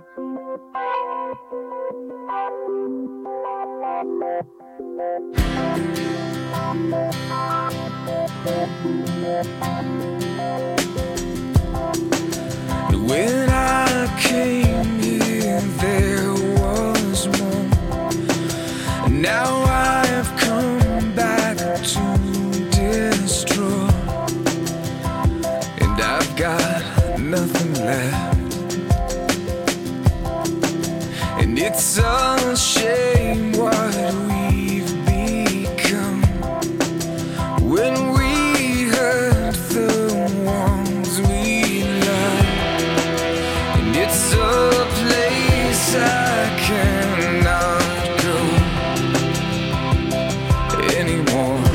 When I came here, there was more. Now I have come back to destroy, and I've got nothing left. It's a shame what we've become when we hurt the ones we love, and it's a place I cannot go anymore.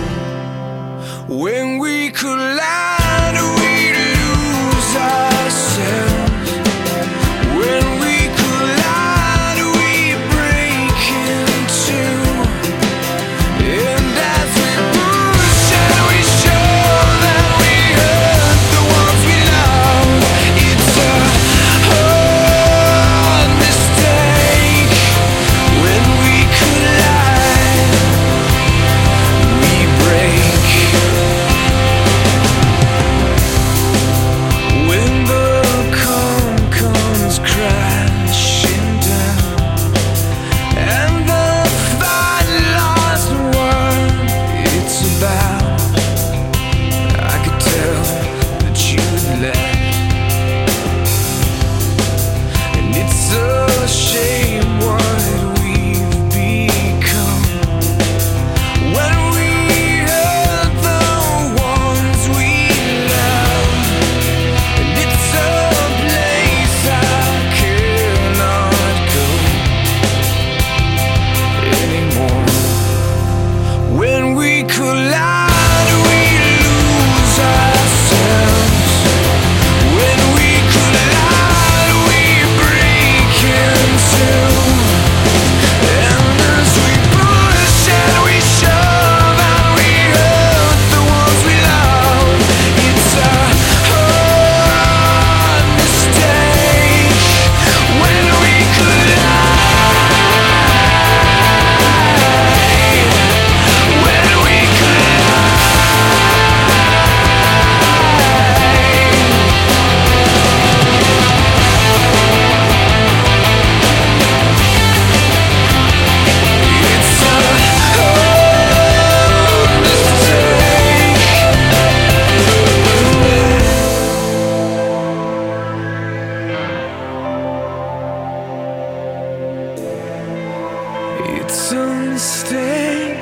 hearts unstained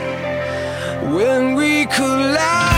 when we collide.